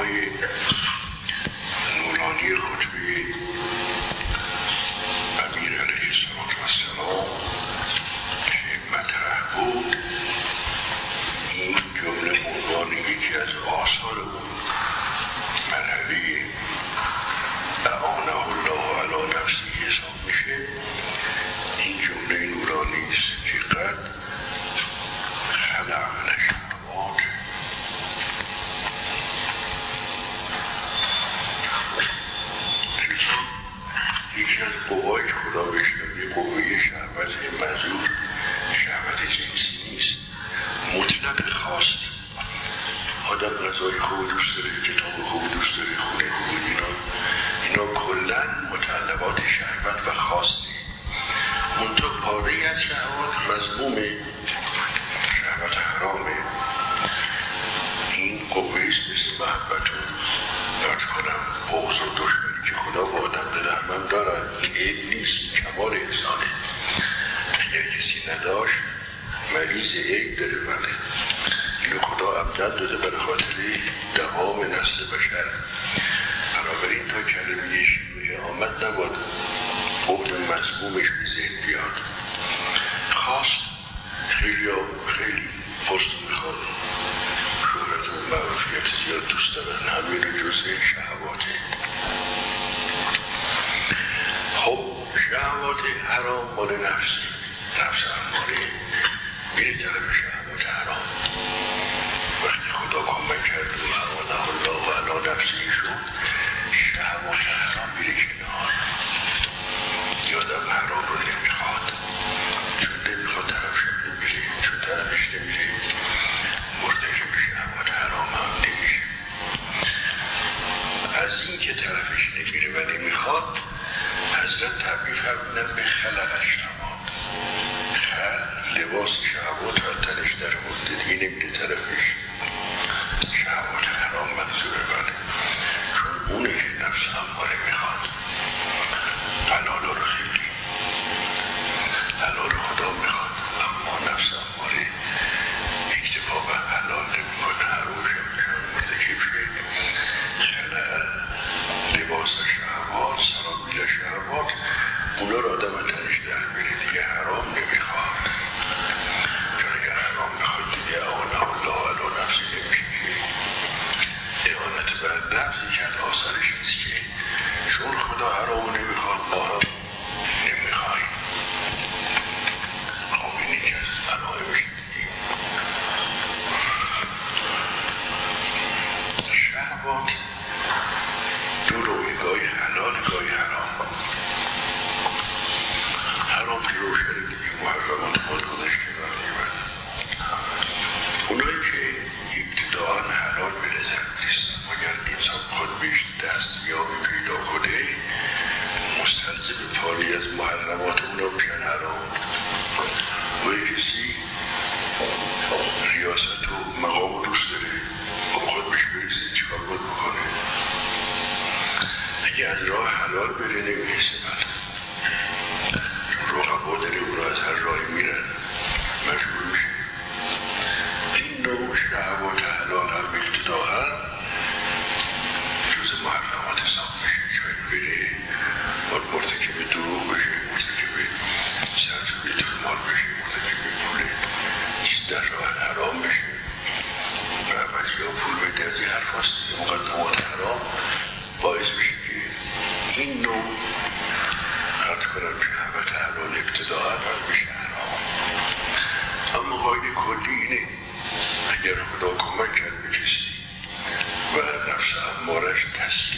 های نورانی خطبه امیر علیه السلام که مطرح بود این جمله عنوان یکی از آثار اون معنوی اعانه الله علی نفسی حساب میشه. این جمله نورانی است که قد نشد.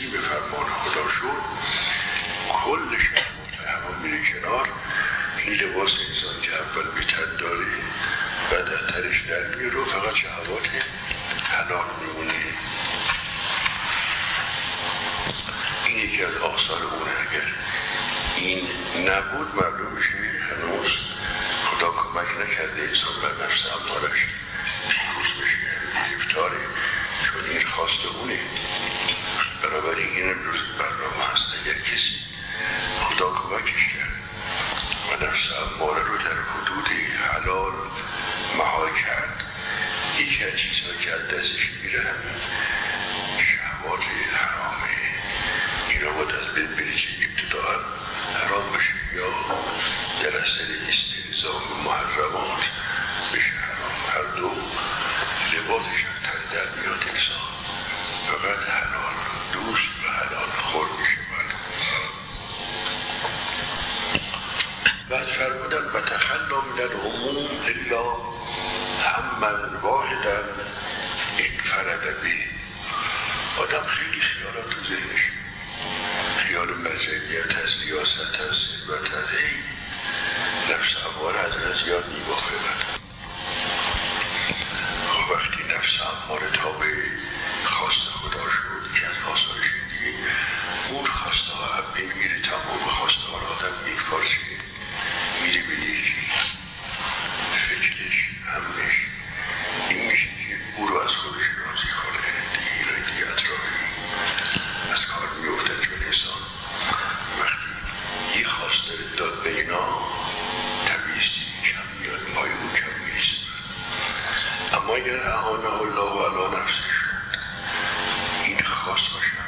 بستگی به فرمان خدا شد. کل شهر هوا میره کنار. این لباس انسان که اول به تن داره بعد از تنش در میره و فقط شهوات حلال میمونه. این یکی از آثار اونه. اگر این نبود مردم میشه هنوز خدا کمک نکرده انسان بر نفس امارش پیروز بشه یعنی افتاره چون این خواست اونه. من واحدا انفرد بی اعانه الله و علا نفسش این خاص باشه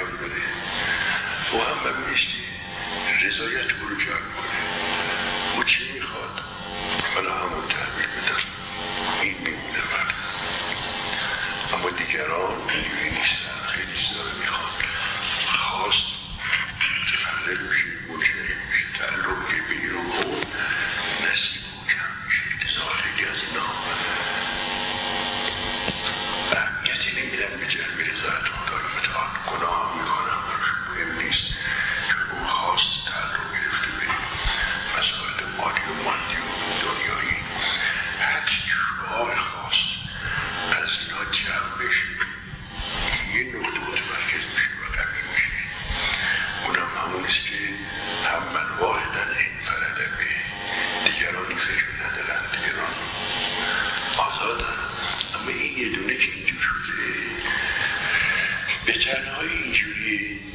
انجام بده. تو هم ببینیشتی رضایت برو جمع کنه. او چی می‌خواد؟ من همون تحمیل بدم. این میمونه من اما دیگران اینجوری نیستن. خیلی زیاده می‌خواد می‌خوان. خواست. متفرق به تنهایی اینجوریه.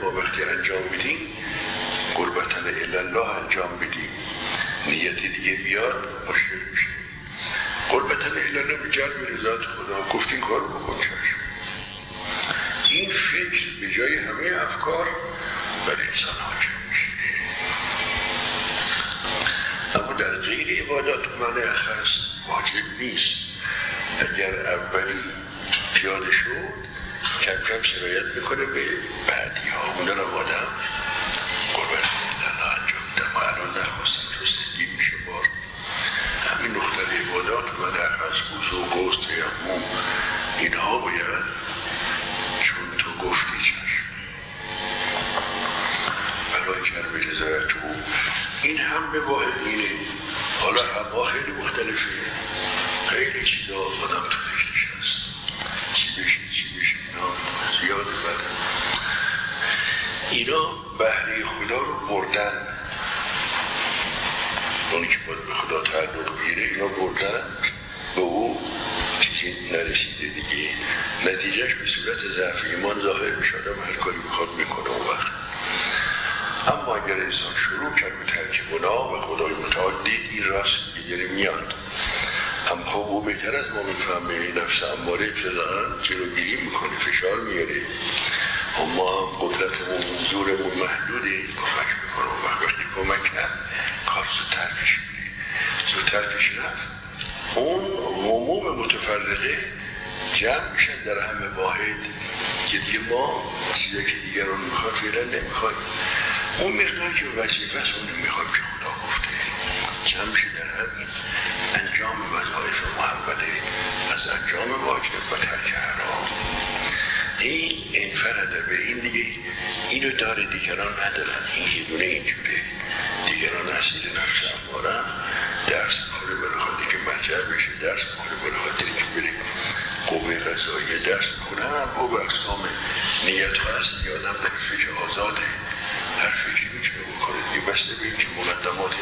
ما وقتی انجام میدیم قربتن الله انجام میدیم نیت دیگه بیاد مشکل میشه. قربتن الله به جلب رضایت خدا. گفتین کار بکن چشم. این فکر به جای همه افکار بر انسان حاجم میشه. اما در غیر عبادات من هست واجب نیست. اگر اولی پیاده شد کم شرایط می‌کنه به بعدی ها اونا رو آدم قربت کردن انجام میدن. ما الان نخواستیم رسیدگی میشه بار همین نختر عبادات و نخص بوز و گوز این ها باید چون تو گفتی چشم. برای جرم جزارت او. این هم به واحد اینه. حالا هم خیلی مختلفه. خیلی چیزا آدم تو بردن. اونی که باید به خدا تعلق بگیره اینا بردن. به او چیزی نرسیده دیگه. نتیجهش به صورت ضعف ایمان ظاهر میشه آدم هر کاری بخواد می‌کنه اون وقت. اما اگر انسان شروع کرد به ترک گناه و خدای متعال دید این راست دیگری میاد. اما خب او بهتر از ما می‌فهمه نفس اماره ابتداعا جلوگیری می‌کنه. فشار میاره. ما هم قدرتمون زورمون محدوده کمک می‌کنه. و وقتی کمک کرد کار زودتر پیش میره. زودتر پیش رفت. اون عموم متفرقه جمع میشن در همه واحد که دیگه ما چیزی که دیگران می‌خواد فعلا نمی‌خوایم. اون مقدار که وظیفه است اون می‌خوایم که خدا گفته. جمع شد در همین انجام وظایف محمده از انجام واجب و ترک حرام. این انفرده به این دیگه اینو داره دیگران ندارن. این یه دونه اینجوره دیگران اسیر نفس امارن درس می‌خوره برای خاطر که مجر بشه. درس می‌خوره برای خاطر که بره قوه غذایی درس می‌خوره هم با اقسام نیت هست یادم نفش آزاده. هر فکری می‌تونه بکنه. دیگه بسته به که مقدمات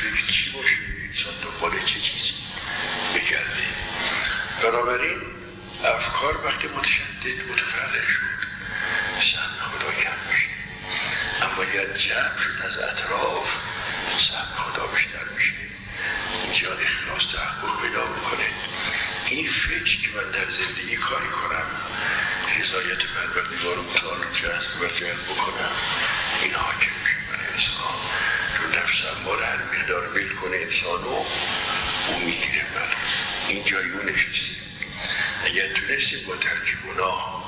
فکر چی باشه. انسان دنبال چه چیزی؟ این جای اون نشسته اگر تونستیم با ترک گناه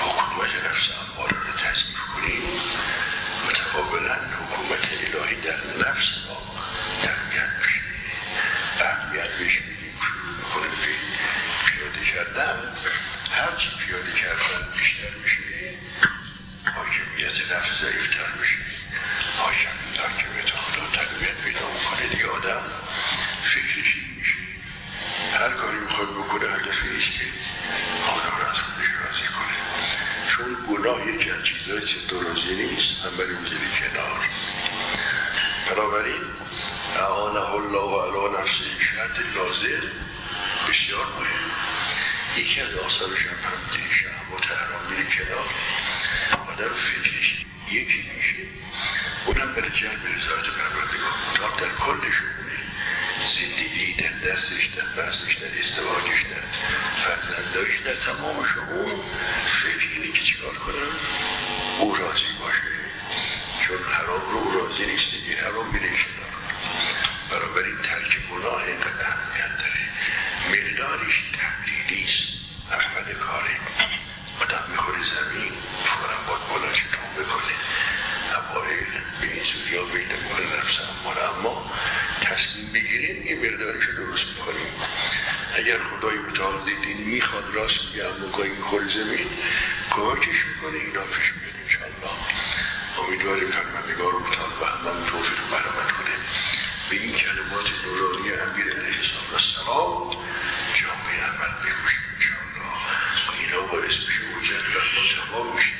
حکومت نفس امار رو تصمیف کنیم متقابلا حکومت الهی در نفس برای جلب رضایت پروردگار مطلق در کل شونه زندگی در درسش در بحثش در ازدواجش در فرزنداش در تمام شما فکر اینه که چیکار کنم؟ او راضی باشه. چون حرام رو او راضی نیست. دیگه حرام میره کنار برابر این ترک گناه اینقدر. می‌خواد راست میگه اما گاهی می‌خوره زمین کمکش می‌کنه این پیش میاد انشاءالله. امیدواریم متعال و همه توفیق برامت کنه. به این کلمات نورانی امیر علیه السلام جامعه عمل بکشیم انشاءالله. اینا باعث میشه حجت بر ما تمام میشه